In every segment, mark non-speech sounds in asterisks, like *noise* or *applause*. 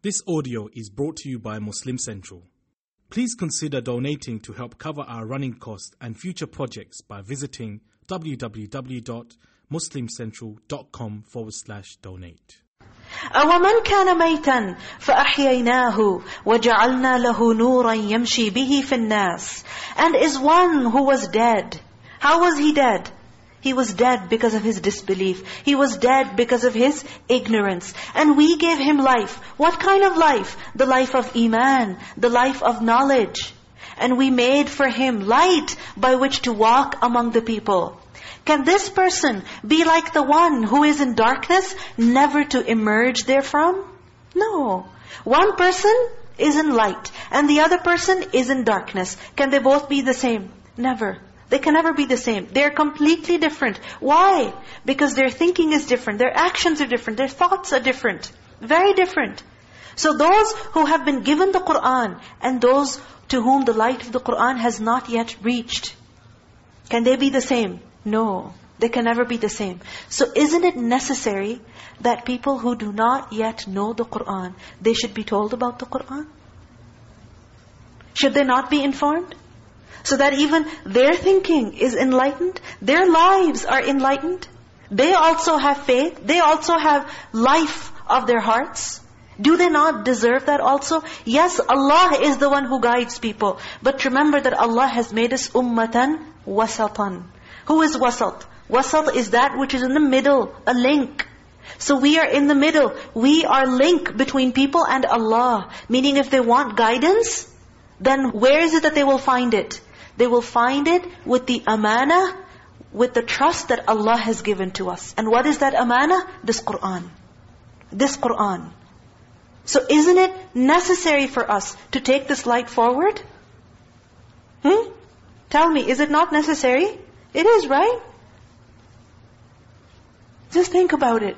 This audio is brought to you by Muslim Central. Please consider donating to help cover our running costs and future projects by visiting www.muslimcentral.com forward slash donate. أَوَمَنْ كَانَ مَيْتًا فَأَحْيَيْنَاهُ وَجَعَلْنَا لَهُ نُورًا يَمْشِي بِهِ فِي النَّاسِ And is one who was dead. How was he dead? He was dead because of his disbelief. He was dead because of his ignorance. And we gave him life. What kind of life? The life of Iman, the life of knowledge. And we made for him light by which to walk among the people. Can this person be like the one who is in darkness, never to emerge therefrom? No. One person is in light, and the other person is in darkness. Can they both be the same? Never. They can never be the same. They're completely different. Why? Because their thinking is different. Their actions are different. Their thoughts are different. Very different. So those who have been given the Qur'an and those to whom the light of the Qur'an has not yet reached, can they be the same? No. They can never be the same. So isn't it necessary that people who do not yet know the Qur'an, they should be told about the Qur'an? Should they not be informed? So that even their thinking is enlightened. Their lives are enlightened. They also have faith. They also have life of their hearts. Do they not deserve that also? Yes, Allah is the one who guides people. But remember that Allah has made us ummatan wasatan. Who is wasat? Wasat is that which is in the middle, a link. So we are in the middle. We are link between people and Allah. Meaning if they want guidance, then where is it that they will find it? They will find it with the amana, with the trust that Allah has given to us. And what is that amana? This Qur'an. This Qur'an. So isn't it necessary for us to take this light forward? Hmm? Tell me, is it not necessary? It is, right? Just think about it.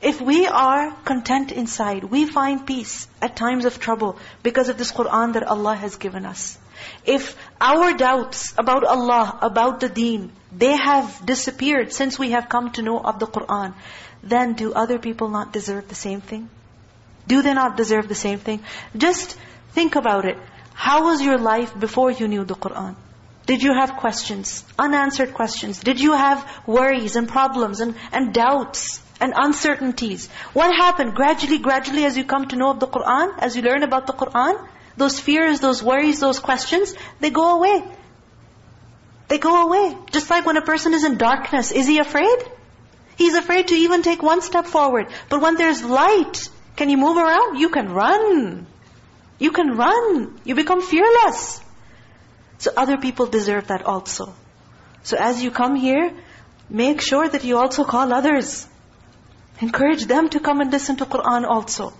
If we are content inside, we find peace at times of trouble because of this Qur'an that Allah has given us. If our doubts about Allah, about the deen, they have disappeared since we have come to know of the Qur'an, then do other people not deserve the same thing? Do they not deserve the same thing? Just think about it. How was your life before you knew the Qur'an? Did you have questions, unanswered questions? Did you have worries and problems and, and doubts and uncertainties? What happened gradually, gradually as you come to know of the Qur'an, as you learn about the Qur'an? Those fears, those worries, those questions, they go away. They go away. Just like when a person is in darkness, is he afraid? He's afraid to even take one step forward. But when there's light, can you move around? You can run. You can run. You become fearless. So other people deserve that also. So as you come here, make sure that you also call others. Encourage them to come and listen to Qur'an also.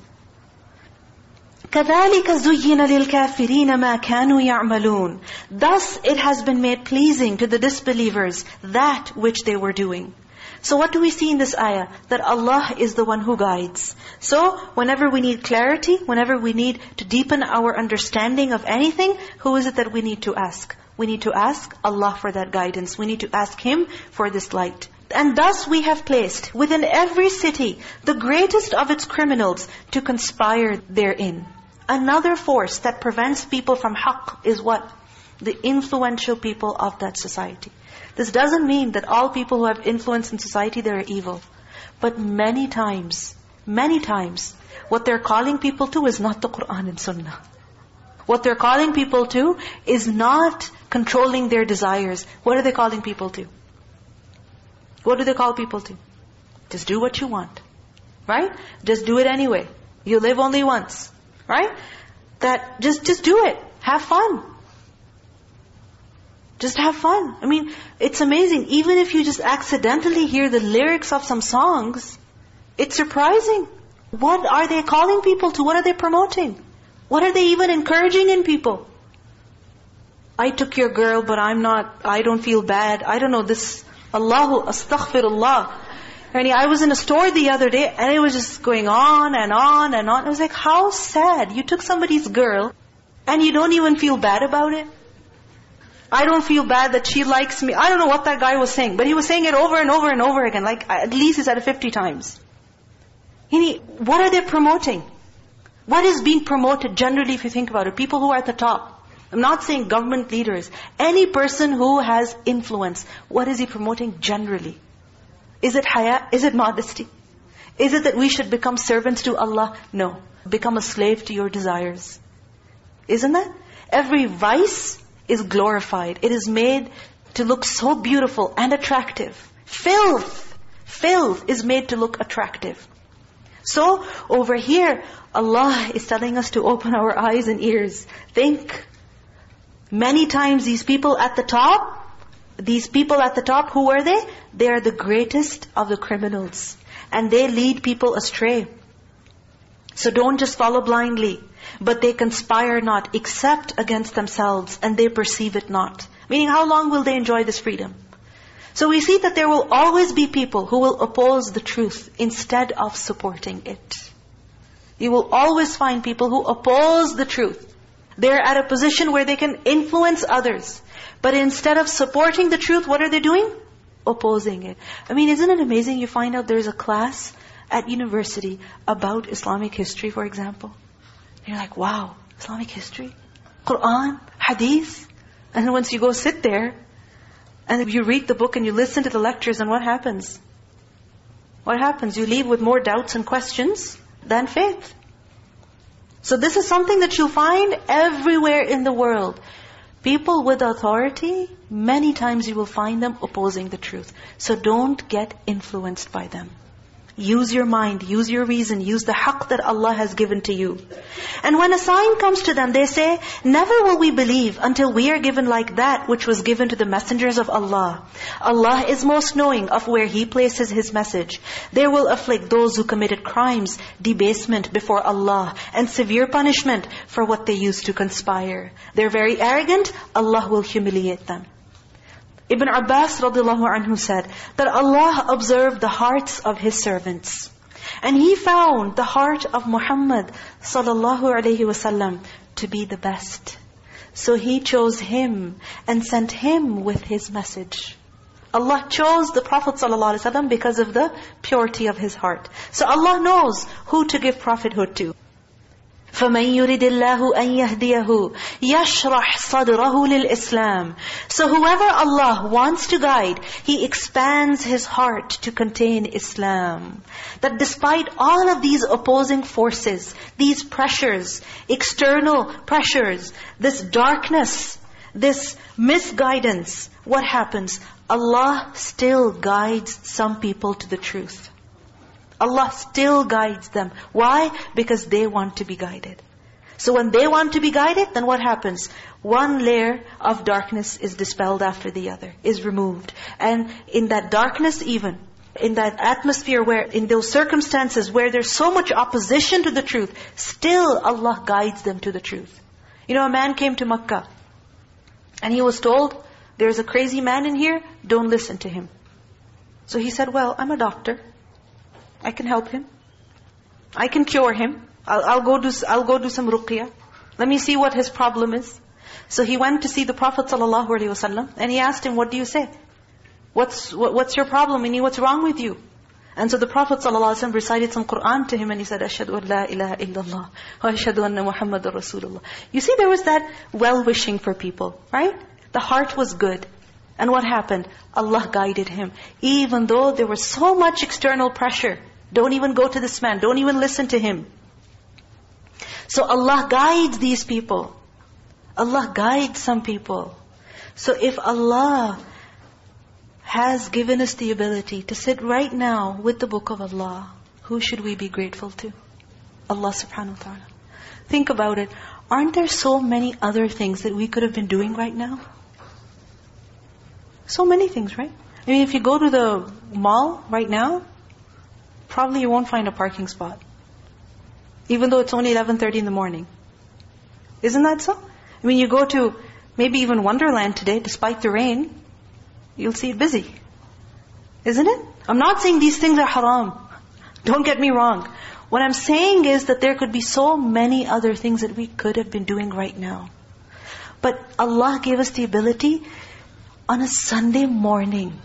كَذَلِكَ زُيِّنَ لِلْكَافِرِينَ مَا كَانُوا يَعْمَلُونَ Thus it has been made pleasing to the disbelievers that which they were doing. So what do we see in this ayah? That Allah is the one who guides. So whenever we need clarity, whenever we need to deepen our understanding of anything, who is it that we need to ask? We need to ask Allah for that guidance. We need to ask Him for this light. And thus we have placed within every city the greatest of its criminals to conspire therein. Another force that prevents people from haqq is what? The influential people of that society. This doesn't mean that all people who have influence in society, they're evil. But many times, many times, what they're calling people to is not the Qur'an and Sunnah. What they're calling people to is not controlling their desires. What are they calling people to? What do they call people to? Just do what you want. Right? Just do it anyway. You live only once. Right? That just just do it. Have fun. Just have fun. I mean, it's amazing. Even if you just accidentally hear the lyrics of some songs, it's surprising. What are they calling people to? What are they promoting? What are they even encouraging in people? I took your girl, but I'm not, I don't feel bad. I don't know, this, Allahu, astaghfirullah. And I was in a store the other day and it was just going on and on and on. I was like, how sad. You took somebody's girl and you don't even feel bad about it. I don't feel bad that she likes me. I don't know what that guy was saying. But he was saying it over and over and over again. Like at least he said it 50 times. what are they promoting? What is being promoted generally if you think about it? People who are at the top. I'm not saying government leaders. Any person who has influence, what is he promoting generally? Is it haya? Is it modesty? Is it that we should become servants to Allah? No. Become a slave to your desires. Isn't that? Every vice is glorified. It is made to look so beautiful and attractive. Filth, filth is made to look attractive. So, over here, Allah is telling us to open our eyes and ears. Think. Many times these people at the top, these people at the top, who are they? They are the greatest of the criminals. And they lead people astray. So don't just follow blindly. But they conspire not, except against themselves, and they perceive it not. Meaning, how long will they enjoy this freedom? So we see that there will always be people who will oppose the truth instead of supporting it. You will always find people who oppose the truth. They're at a position where they can influence others. But instead of supporting the truth, what are they doing? Opposing it. I mean, isn't it amazing you find out there's a class at university about Islamic history, for example. And you're like, wow, Islamic history? Quran? Hadith? And then once you go sit there, and you read the book and you listen to the lectures, and what happens? What happens? You leave with more doubts and questions than faith. So this is something that you'll find everywhere in the world. People with authority, many times you will find them opposing the truth. So don't get influenced by them. Use your mind, use your reason, use the haqq that Allah has given to you. And when a sign comes to them, they say, never will we believe until we are given like that which was given to the messengers of Allah. Allah is most knowing of where He places His message. There will afflict those who committed crimes, debasement before Allah, and severe punishment for what they used to conspire. They're very arrogant, Allah will humiliate them. Ibn Abbas radiallahu anhu said that Allah observed the hearts of His servants. And He found the heart of Muhammad sallallahu alayhi wasallam to be the best. So He chose him and sent him with His message. Allah chose the Prophet ﷺ because of the purity of his heart. So Allah knows who to give prophethood to. فَمَنْ يُرِدِ اللَّهُ أَنْ يَهْدِيَهُ يَشْرَحْ صَدْرَهُ لِلْإِسْلَامِ So whoever Allah wants to guide, He expands his heart to contain Islam. That despite all of these opposing forces, these pressures, external pressures, this darkness, this misguidance, what happens? Allah still guides some people to the truth. Allah still guides them. Why? Because they want to be guided. So when they want to be guided, then what happens? One layer of darkness is dispelled after the other, is removed. And in that darkness even, in that atmosphere where, in those circumstances where there's so much opposition to the truth, still Allah guides them to the truth. You know, a man came to Makkah, and he was told, there's a crazy man in here, don't listen to him. So he said, well, I'm a doctor. I can help him. I can cure him. I'll, I'll, go do I'll go do some ruqyah. Let me see what his problem is. So he went to see the Prophet ﷺ and he asked him, what do you say? What's what, what's your problem? Meaning, what's wrong with you? And so the Prophet ﷺ recited some Qur'an to him and he said, أَشْهَدُ أَن لَا إِلَهَ إِلَّا اللَّهِ وَأَشْهَدُ أَنَّ مُحَمَّدَ رَسُولُ اللَّهِ You see, there was that well-wishing for people, right? The heart was good. And what happened? Allah guided him. Even though there was so much external pressure. Don't even go to this man. Don't even listen to him. So Allah guides these people. Allah guides some people. So if Allah has given us the ability to sit right now with the book of Allah, who should we be grateful to? Allah subhanahu wa ta'ala. Think about it. Aren't there so many other things that we could have been doing right now? So many things, right? I mean, if you go to the mall right now, probably you won't find a parking spot. Even though it's only 11.30 in the morning. Isn't that so? I mean, you go to maybe even Wonderland today, despite the rain, you'll see it busy. Isn't it? I'm not saying these things are haram. *laughs* Don't get me wrong. What I'm saying is that there could be so many other things that we could have been doing right now. But Allah gave us the ability on a Sunday morning.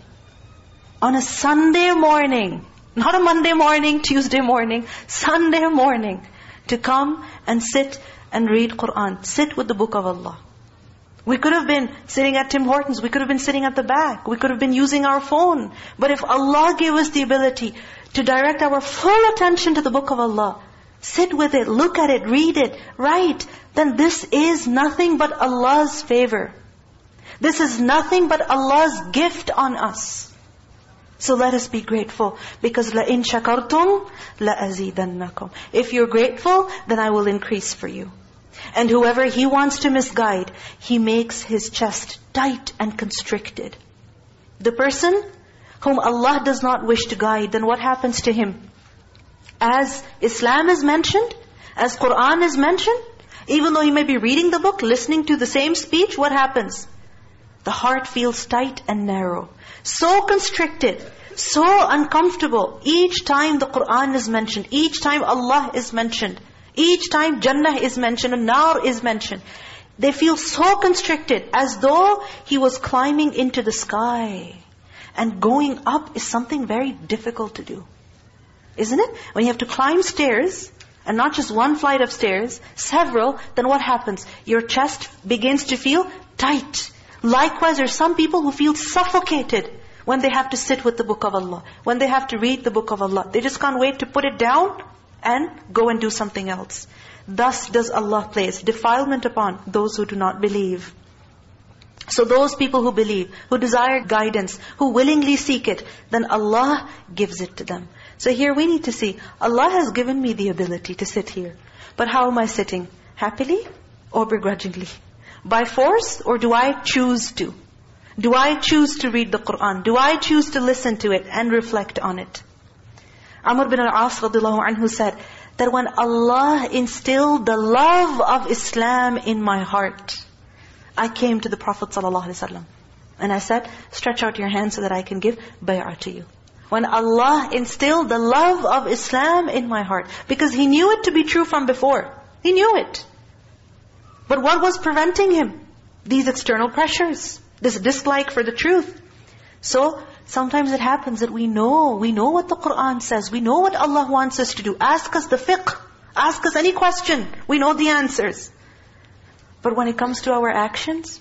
On a Sunday morning not a Monday morning, Tuesday morning, Sunday morning. to come and sit and read Qur'an. Sit with the book of Allah. We could have been sitting at Tim Hortons. We could have been sitting at the back. We could have been using our phone. But if Allah gave us the ability to direct our full attention to the book of Allah, sit with it, look at it, read it, write, then this is nothing but Allah's favor. This is nothing but Allah's gift on us. So let us be grateful because la in shakartum la azidannakum. If you're grateful, then I will increase for you. And whoever He wants to misguide, He makes his chest tight and constricted. The person whom Allah does not wish to guide, then what happens to him? As Islam is mentioned, as Qur'an is mentioned, even though he may be reading the book, listening to the same speech, what happens? The heart feels tight and narrow. So constricted, so uncomfortable. Each time the Qur'an is mentioned, each time Allah is mentioned, each time Jannah is mentioned and is mentioned, they feel so constricted as though he was climbing into the sky. And going up is something very difficult to do. Isn't it? When you have to climb stairs, and not just one flight of stairs, several, then what happens? Your chest begins to feel tight. Likewise, there are some people who feel suffocated when they have to sit with the book of Allah, when they have to read the book of Allah. They just can't wait to put it down and go and do something else. Thus does Allah place defilement upon those who do not believe. So those people who believe, who desire guidance, who willingly seek it, then Allah gives it to them. So here we need to see, Allah has given me the ability to sit here. But how am I sitting? Happily or begrudgingly? By force or do I choose to? Do I choose to read the Qur'an? Do I choose to listen to it and reflect on it? Amr bin al-As anhu said that when Allah instilled the love of Islam in my heart, I came to the Prophet ﷺ and I said, stretch out your hand so that I can give bay'ah to you. When Allah instilled the love of Islam in my heart, because He knew it to be true from before. He knew it. But what was preventing Him? These external pressures, this dislike for the truth. So, Sometimes it happens that we know, we know what the Qur'an says, we know what Allah wants us to do. Ask us the fiqh, ask us any question, we know the answers. But when it comes to our actions,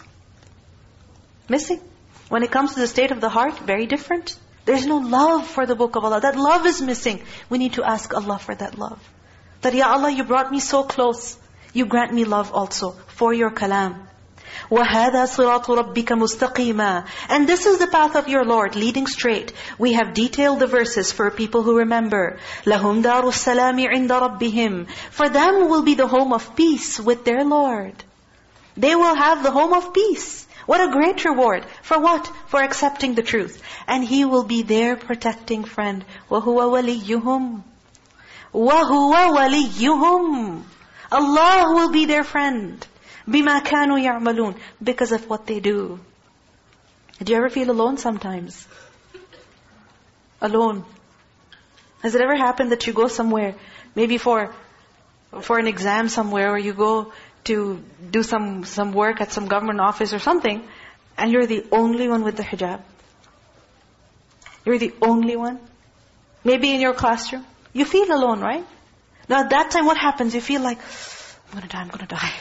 missing. When it comes to the state of the heart, very different. There's no love for the book of Allah. That love is missing. We need to ask Allah for that love. That, Ya Allah, you brought me so close. You grant me love also for your kalam. وَهَذَا صِرَاطُ رَبِّكَ مُسْتَقِيمًا And this is the path of your Lord, leading straight. We have detailed the verses for people who remember. لَهُمْ دَارُ السَّلَامِ عِنْدَ رَبِّهِمْ For them will be the home of peace with their Lord. They will have the home of peace. What a great reward. For what? For accepting the truth. And He will be their protecting friend. وَهُوَ وَلِيُّهُمْ وَهُوَ وَلِيُّهُمْ Allah will be their friend. بِمَا كَانُوا يَعْمَلُونَ Because of what they do. Do you ever feel alone sometimes? Alone. Has it ever happened that you go somewhere, maybe for for an exam somewhere, or you go to do some some work at some government office or something, and you're the only one with the hijab? You're the only one? Maybe in your classroom? You feel alone, right? Now at that time, what happens? You feel like, I'm going to die, I'm going to die.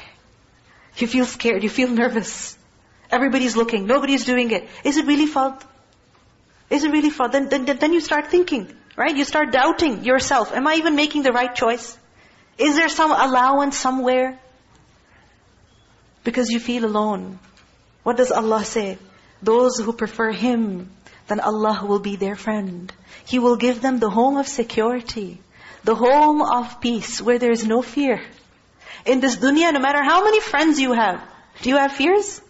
You feel scared, you feel nervous. Everybody's looking, nobody's doing it. Is it really fault? Is it really fault? Then, then, then you start thinking, right? You start doubting yourself. Am I even making the right choice? Is there some allowance somewhere? Because you feel alone. What does Allah say? Those who prefer Him, then Allah will be their friend. He will give them the home of security, the home of peace, where there is no fear. In this dunya, no matter how many friends you have, do you have fears?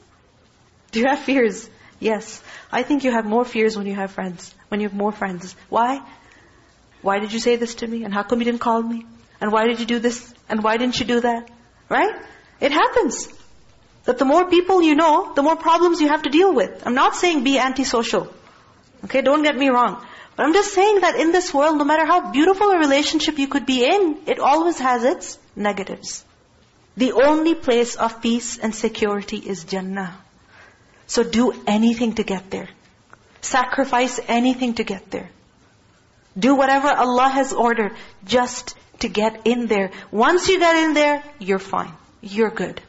Do you have fears? Yes. I think you have more fears when you have friends, when you have more friends. Why? Why did you say this to me? And how come you didn't call me? And why did you do this? And why didn't you do that? Right? It happens. That the more people you know, the more problems you have to deal with. I'm not saying be antisocial. Okay, don't get me wrong. But I'm just saying that in this world, no matter how beautiful a relationship you could be in, it always has its negatives. The only place of peace and security is Jannah. So do anything to get there. Sacrifice anything to get there. Do whatever Allah has ordered just to get in there. Once you get in there, you're fine. You're good.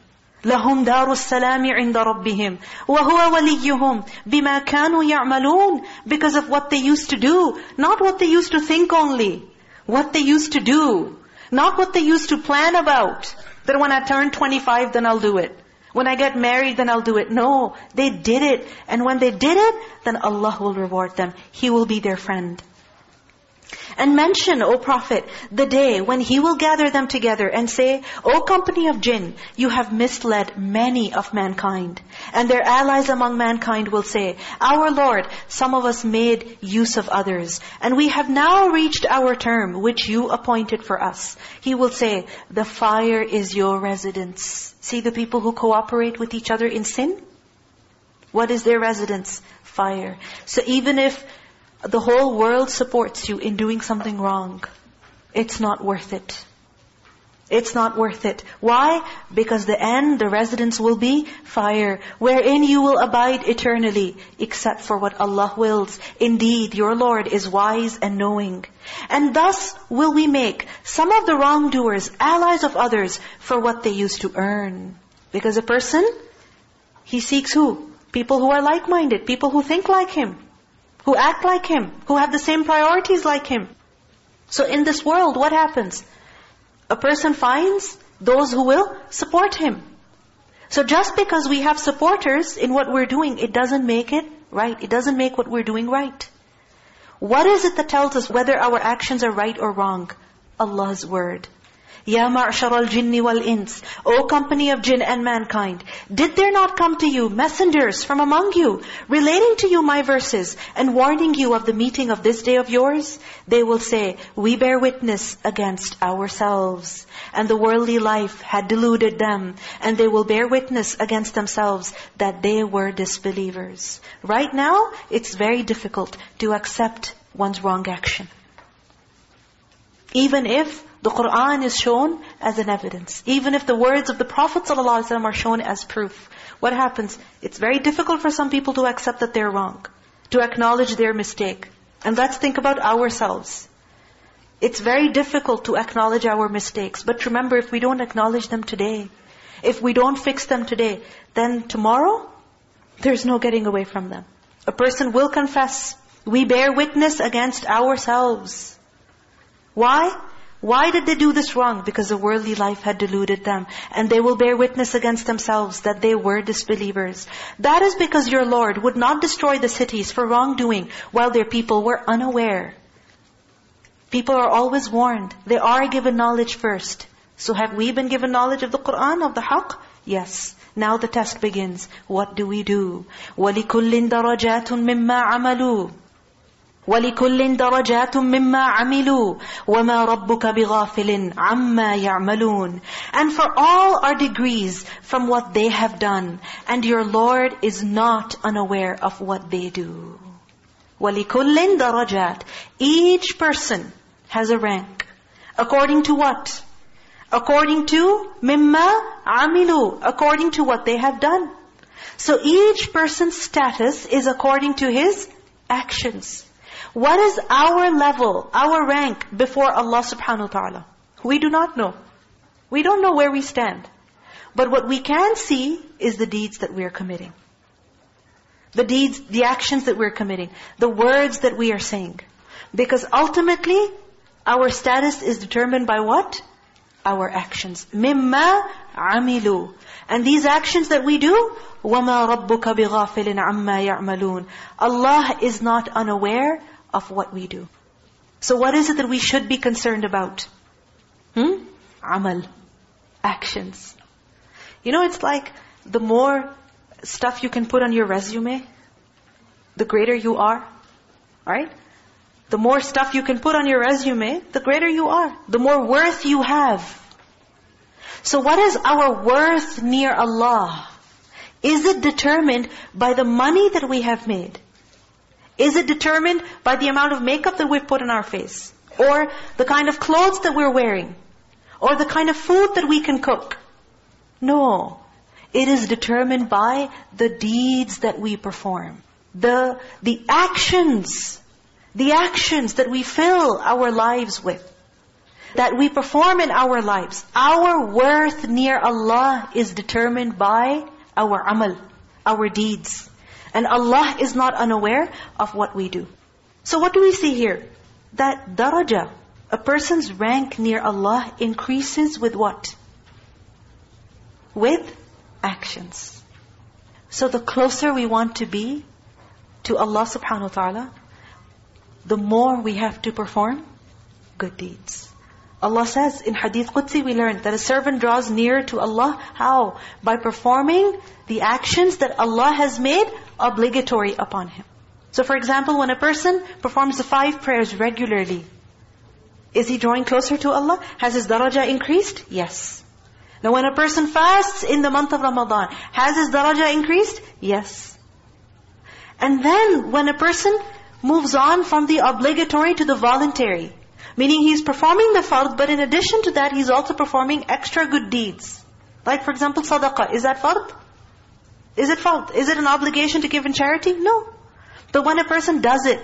لهم دار السلام عند ربهم وهو وليهم بما كانوا يعملون because of what they used to do not what they used to think only what they used to do not what they used to plan about that when I turn 25 then I'll do it when I get married then I'll do it no they did it and when they did it then Allah will reward them He will be their friend and mention, O Prophet, the day when He will gather them together and say, O company of jinn, you have misled many of mankind. And their allies among mankind will say, Our Lord, some of us made use of others. And we have now reached our term, which you appointed for us. He will say, the fire is your residence. See the people who cooperate with each other in sin? What is their residence? Fire. So even if the whole world supports you in doing something wrong, it's not worth it. It's not worth it. Why? Because the end, the residence will be fire, wherein you will abide eternally, except for what Allah wills. Indeed, your Lord is wise and knowing. And thus will we make some of the wrongdoers allies of others for what they used to earn. Because a person, he seeks who? People who are like-minded, people who think like him who act like him, who have the same priorities like him. So in this world, what happens? A person finds those who will support him. So just because we have supporters in what we're doing, it doesn't make it right. It doesn't make what we're doing right. What is it that tells us whether our actions are right or wrong? Allah's word. Ya ma'shar al-jinni wal-ins, O company of jinn and mankind, did there not come to you messengers from among you, relating to you my verses, and warning you of the meeting of this day of yours? They will say, we bear witness against ourselves. And the worldly life had deluded them, and they will bear witness against themselves that they were disbelievers. Right now, it's very difficult to accept one's wrong action. Even if the Qur'an is shown as an evidence. Even if the words of the Prophet ﷺ are shown as proof. What happens? It's very difficult for some people to accept that they're wrong. To acknowledge their mistake. And let's think about ourselves. It's very difficult to acknowledge our mistakes. But remember, if we don't acknowledge them today, if we don't fix them today, then tomorrow, there's no getting away from them. A person will confess. We bear witness against ourselves. Why? Why did they do this wrong? Because the worldly life had deluded them. And they will bear witness against themselves that they were disbelievers. That is because your Lord would not destroy the cities for wrongdoing while their people were unaware. People are always warned. They are given knowledge first. So have we been given knowledge of the Qur'an, of the haqq? Yes. Now the test begins. What do we do? وَلِكُلٍّ دَرَجَاتٌ مِمَّا عَمَلُوا وَلِكُلٍّ دَرَجَاتٌ مِمَّا عَمِلُوا وَمَا رَبُّكَ بِغَافِلٍ عَمَّا يَعْمَلُونَ And for all are degrees from what they have done. And your Lord is not unaware of what they do. وَلِكُلٍّ دَرَجَاتٌ Each person has a rank. According to what? According to مِمَّا عَمِلُوا According to what they have done. So each person's status is according to his actions. What is our level, our rank before Allah subhanahu wa ta'ala? We do not know. We don't know where we stand. But what we can see is the deeds that we are committing. The deeds, the actions that we're committing. The words that we are saying. Because ultimately, our status is determined by what? Our actions. مِمَّا عَمِلُوا And these actions that we do, وَمَا رَبُّكَ بِغَافِلٍ عَمَّا يَعْمَلُونَ Allah is not unaware of what we do. So what is it that we should be concerned about? Hmm? Amal. Actions. You know, it's like the more stuff you can put on your resume, the greater you are. Right? The more stuff you can put on your resume, the greater you are. The more worth you have. So what is our worth near Allah? Is it determined by the money that we have made? Is it determined by the amount of makeup that we've put on our face? Or the kind of clothes that we're wearing? Or the kind of food that we can cook? No. It is determined by the deeds that we perform. The, the actions. The actions that we fill our lives with. that we perform in our lives, our worth near Allah is determined by our amal, our deeds. And Allah is not unaware of what we do. So what do we see here? That daraja, a person's rank near Allah increases with what? With actions. So the closer we want to be to Allah subhanahu wa ta'ala, the more we have to perform good deeds. Allah says in Hadith Qudsi we learned that a servant draws near to Allah. How? By performing the actions that Allah has made obligatory upon him. So for example, when a person performs the five prayers regularly, is he drawing closer to Allah? Has his darajah increased? Yes. Now when a person fasts in the month of Ramadan, has his darajah increased? Yes. And then when a person moves on from the obligatory to the voluntary, meaning he's performing the fard, but in addition to that, he's also performing extra good deeds. Like for example, sadaqah. Is that fard? Is it fard? Is it an obligation to give in charity? No. But when a person does it,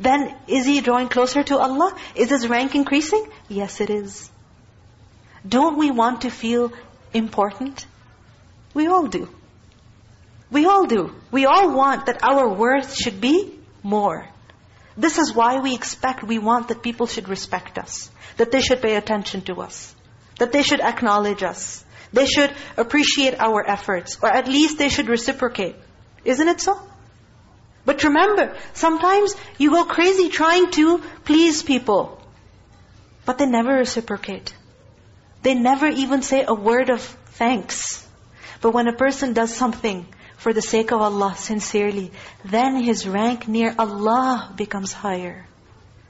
then is he drawing closer to Allah? Is his rank increasing? Yes, it is. Don't we want to feel important? We all do. We all do. We all want that our worth should be more. This is why we expect, we want that people should respect us. That they should pay attention to us. That they should acknowledge us. They should appreciate our efforts. Or at least they should reciprocate. Isn't it so? But remember, sometimes you go crazy trying to please people. But they never reciprocate. They never even say a word of thanks. But when a person does something for the sake of Allah sincerely, then his rank near Allah becomes higher.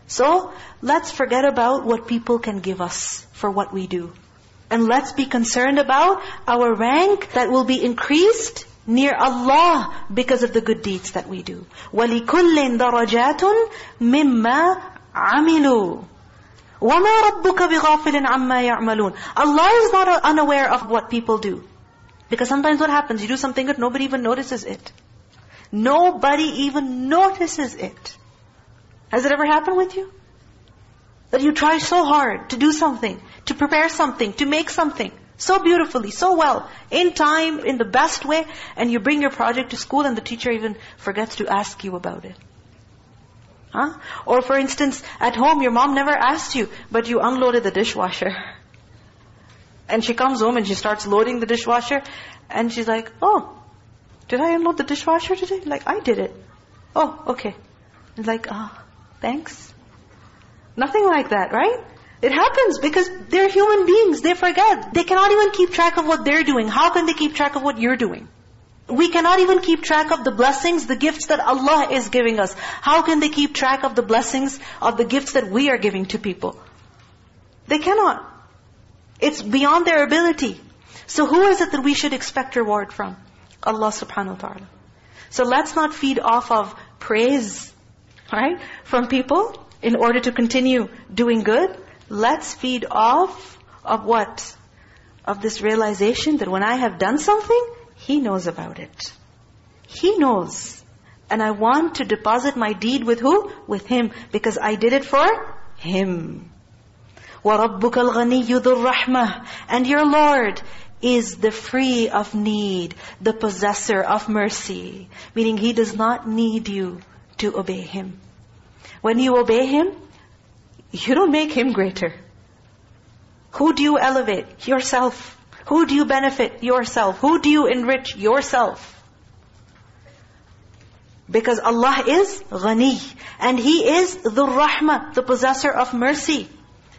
So, let's forget about what people can give us for what we do. And let's be concerned about our rank that will be increased near Allah because of the good deeds that we do. وَلِكُلٍّ دَرَجَاتٌ مِمَّا عَمِلُوا وَمَا رَبُّكَ بِغَافِلٍ عَمَّا يَعْمَلُونَ Allah is not unaware of what people do. Because sometimes what happens, you do something good, nobody even notices it. Nobody even notices it. Has it ever happened with you? That you try so hard to do something, to prepare something, to make something, so beautifully, so well, in time, in the best way, and you bring your project to school and the teacher even forgets to ask you about it. Huh? Or for instance, at home your mom never asked you, but you unloaded the dishwasher. *laughs* And she comes home and she starts loading the dishwasher. And she's like, oh, did I unload the dishwasher today? Like, I did it. Oh, okay. It's like, ah, oh, thanks. Nothing like that, right? It happens because they're human beings. They forget. They cannot even keep track of what they're doing. How can they keep track of what you're doing? We cannot even keep track of the blessings, the gifts that Allah is giving us. How can they keep track of the blessings, of the gifts that we are giving to people? They cannot. It's beyond their ability. So who is it that we should expect reward from? Allah subhanahu wa ta'ala. So let's not feed off of praise, right? From people in order to continue doing good. Let's feed off of what? Of this realization that when I have done something, He knows about it. He knows. And I want to deposit my deed with who? With Him. Because I did it for Him. وَرَبُّكَ الْغَنِيُّ ذُو الرَّحْمَةِ And your Lord is the free of need, the possessor of mercy. Meaning He does not need you to obey Him. When you obey Him, you don't make Him greater. Who do you elevate? Yourself. Who do you benefit? Yourself. Who do you enrich? Yourself. Because Allah is ghani. And He is the rahmah, the possessor of mercy.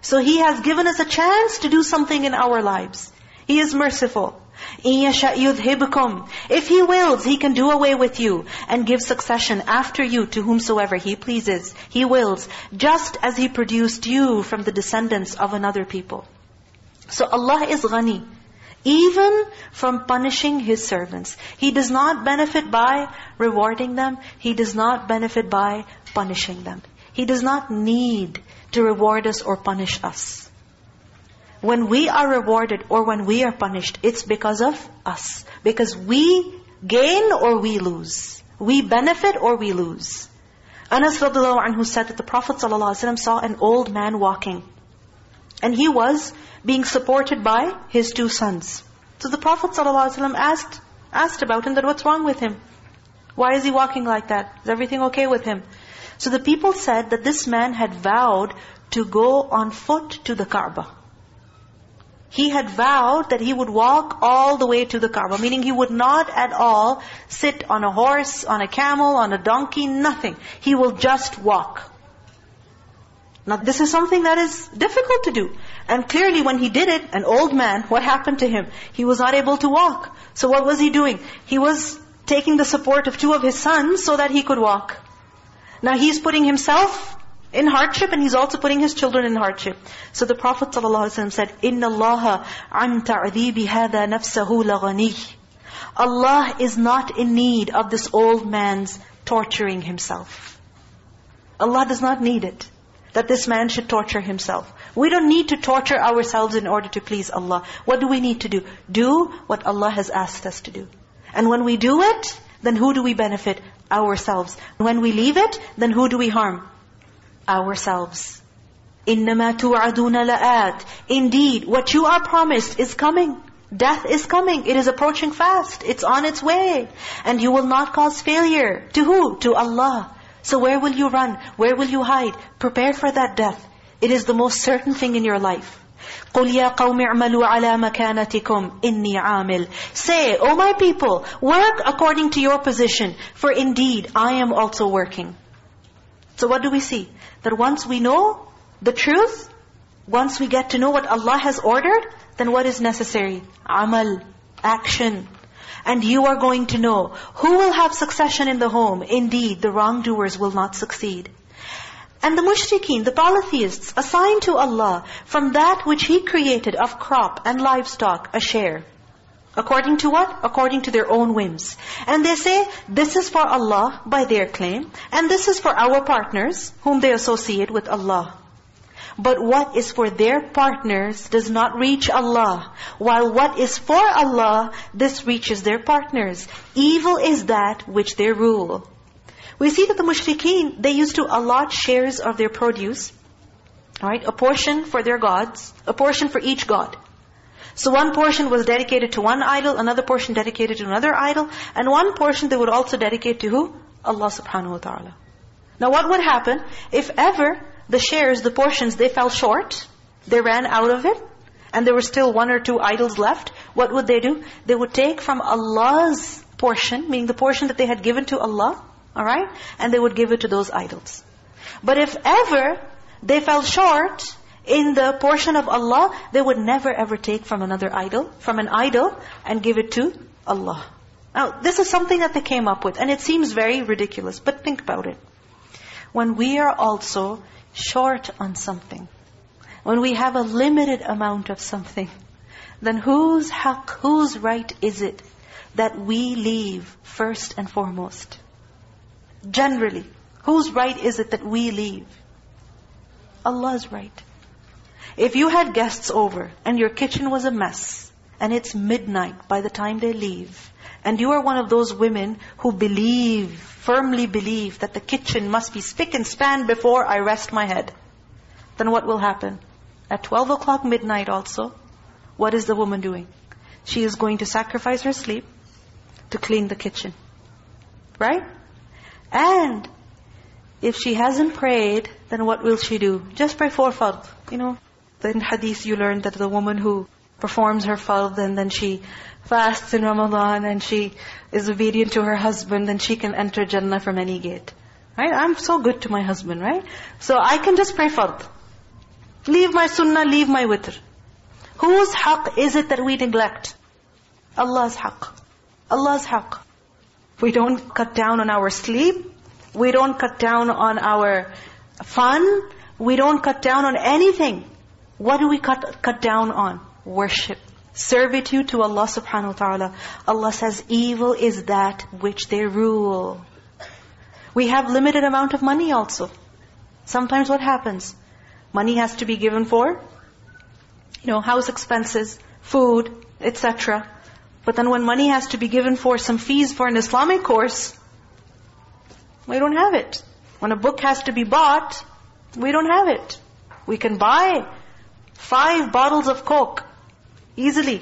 So He has given us a chance to do something in our lives. He is merciful. If He wills, He can do away with you and give succession after you to whomsoever He pleases. He wills, just as He produced you from the descendants of another people. So Allah is ghani, even from punishing His servants. He does not benefit by rewarding them. He does not benefit by punishing them. He does not need to reward us or punish us. When we are rewarded or when we are punished, it's because of us. Because we gain or we lose. We benefit or we lose. Anas radiallahu anhu said that the Prophet ﷺ saw an old man walking. And he was being supported by his two sons. So the Prophet ﷺ asked, asked about him that what's wrong with him? Why is he walking like that? Is everything okay with him? So the people said that this man had vowed to go on foot to the Kaaba. He had vowed that he would walk all the way to the Kaaba, meaning he would not at all sit on a horse, on a camel, on a donkey, nothing. He will just walk. Now this is something that is difficult to do. And clearly when he did it, an old man, what happened to him? He was not able to walk. So what was he doing? He was taking the support of two of his sons so that he could walk. Now he's putting himself in hardship and he's also putting his children in hardship. So the Prophet ﷺ said, إِنَّ اللَّهَ عَنْ تَعْذِيبِ هَذَا نَفْسَهُ لَغَنِيهِ Allah is not in need of this old man's torturing himself. Allah does not need it. That this man should torture himself. We don't need to torture ourselves in order to please Allah. What do we need to do? Do what Allah has asked us to do. And when we do it, then who do we benefit? Ourselves. When we leave it, then who do we harm? ourselves. إِنَّمَا تُوعَدُونَ لَآتٍ Indeed, what you are promised is coming. Death is coming. It is approaching fast. It's on its way. And you will not cause failure. To who? To Allah. So where will you run? Where will you hide? Prepare for that death. It is the most certain thing in your life. قُلْ يَا قَوْمِ اعْمَلُوا عَلَى مَكَانَتِكُمْ إِنِّي عَامِلٌ Say, O my people, work according to your position, for indeed I am also working. So what do we see? That once we know the truth, once we get to know what Allah has ordered, then what is necessary? Amal, action. And you are going to know who will have succession in the home. Indeed, the wrongdoers will not succeed. And the mushrikeen, the polytheists, assign to Allah from that which He created of crop and livestock a share. According to what? According to their own whims. And they say, this is for Allah by their claim, and this is for our partners, whom they associate with Allah. But what is for their partners does not reach Allah. While what is for Allah, this reaches their partners. Evil is that which they rule. We see that the mushrikeen, they used to allot shares of their produce, right? A portion for their gods, a portion for each god. So one portion was dedicated to one idol, another portion dedicated to another idol, and one portion they would also dedicate to who? Allah subhanahu wa ta'ala. Now what would happen if ever the shares, the portions, they fell short, they ran out of it, and there were still one or two idols left, what would they do? They would take from Allah's portion, meaning the portion that they had given to Allah, all right? And they would give it to those idols. But if ever they fell short, in the portion of Allah, they would never ever take from another idol, from an idol, and give it to Allah. Now, this is something that they came up with, and it seems very ridiculous, but think about it. When we are also short on something, when we have a limited amount of something, then whose haq, whose right is it that we leave first and foremost? Generally, whose right is it that we leave? Allah's right. If you had guests over and your kitchen was a mess and it's midnight by the time they leave and you are one of those women who believe, firmly believe that the kitchen must be spick and span before I rest my head, then what will happen? At 12 o'clock midnight also, what is the woman doing? She is going to sacrifice her sleep to clean the kitchen. Right? And if she hasn't prayed, then what will she do? Just pray for fard. You know, in hadith you learn that the woman who performs her fard and then she fasts in Ramadan and she is obedient to her husband, then she can enter Jannah from any gate. Right? I'm so good to my husband, right? So I can just pray fard. Leave my sunnah, leave my witr. Whose haqq is it that we neglect? Allah's haqq. Allah's haqq. We don't cut down on our sleep. We don't cut down on our fun. We don't cut down on anything. What do we cut, cut down on? Worship. Servitude to Allah subhanahu wa ta'ala. Allah says, evil is that which they rule. We have limited amount of money also. Sometimes what happens? Money has to be given for, you know, house expenses, food, etc. But then when money has to be given for some fees for an Islamic course, we don't have it. When a book has to be bought, we don't have it. We can buy Five bottles of Coke. Easily.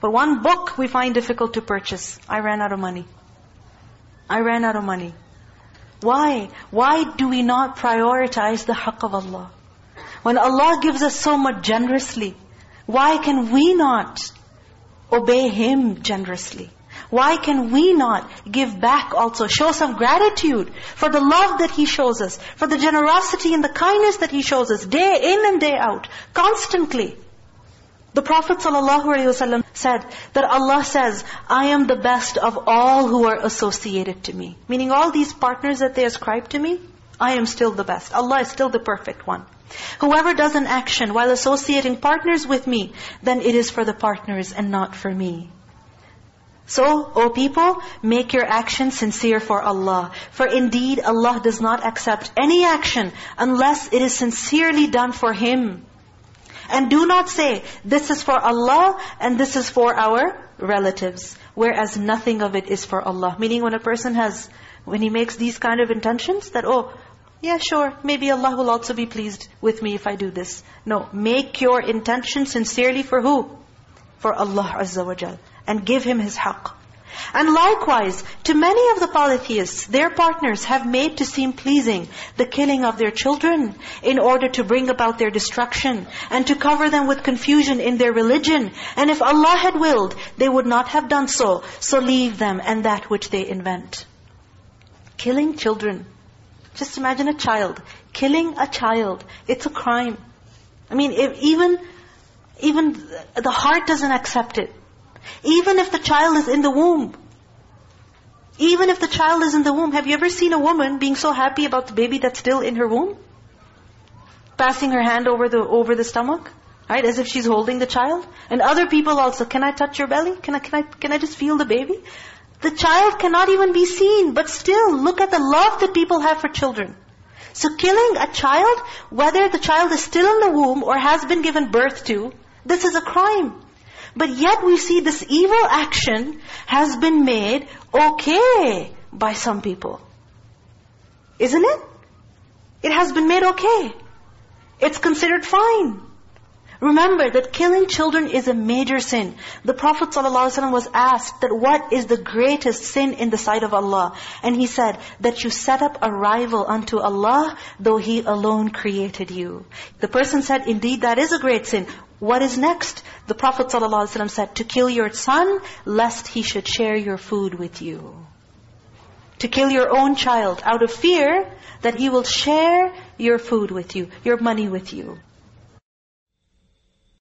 But one book we find difficult to purchase. I ran out of money. I ran out of money. Why? Why do we not prioritize the haqq of Allah? When Allah gives us so much generously, why can we not obey Him generously? Why can we not give back also, show some gratitude for the love that He shows us, for the generosity and the kindness that He shows us, day in and day out, constantly. The Prophet ﷺ said that Allah says, I am the best of all who are associated to me. Meaning all these partners that they ascribe to me, I am still the best. Allah is still the perfect one. Whoever does an action while associating partners with me, then it is for the partners and not for me. So, O people, make your action sincere for Allah. For indeed, Allah does not accept any action unless it is sincerely done for Him. And do not say, this is for Allah and this is for our relatives. Whereas nothing of it is for Allah. Meaning when a person has, when he makes these kind of intentions, that, oh, yeah, sure, maybe Allah will also be pleased with me if I do this. No, make your intention sincerely for who? For Allah Azza wa Jal and give Him His haqq. And likewise, to many of the polytheists, their partners have made to seem pleasing the killing of their children in order to bring about their destruction and to cover them with confusion in their religion. And if Allah had willed, they would not have done so. So leave them and that which they invent. Killing children. Just imagine a child. Killing a child. It's a crime. I mean, even, even the heart doesn't accept it. Even if the child is in the womb. Even if the child is in the womb. Have you ever seen a woman being so happy about the baby that's still in her womb? Passing her hand over the over the stomach. Right? As if she's holding the child. And other people also, can I touch your belly? Can I, can I, can I just feel the baby? The child cannot even be seen. But still, look at the love that people have for children. So killing a child, whether the child is still in the womb or has been given birth to, this is a crime. But yet we see this evil action has been made okay by some people. Isn't it? It has been made okay. It's considered fine. Remember that killing children is a major sin. The Prophet ﷺ was asked that what is the greatest sin in the sight of Allah? And he said that you set up a rival unto Allah, though He alone created you. The person said, indeed that is a great sin. What is next? The Prophet ﷺ said, to kill your son, lest he should share your food with you. To kill your own child out of fear that he will share your food with you, your money with you.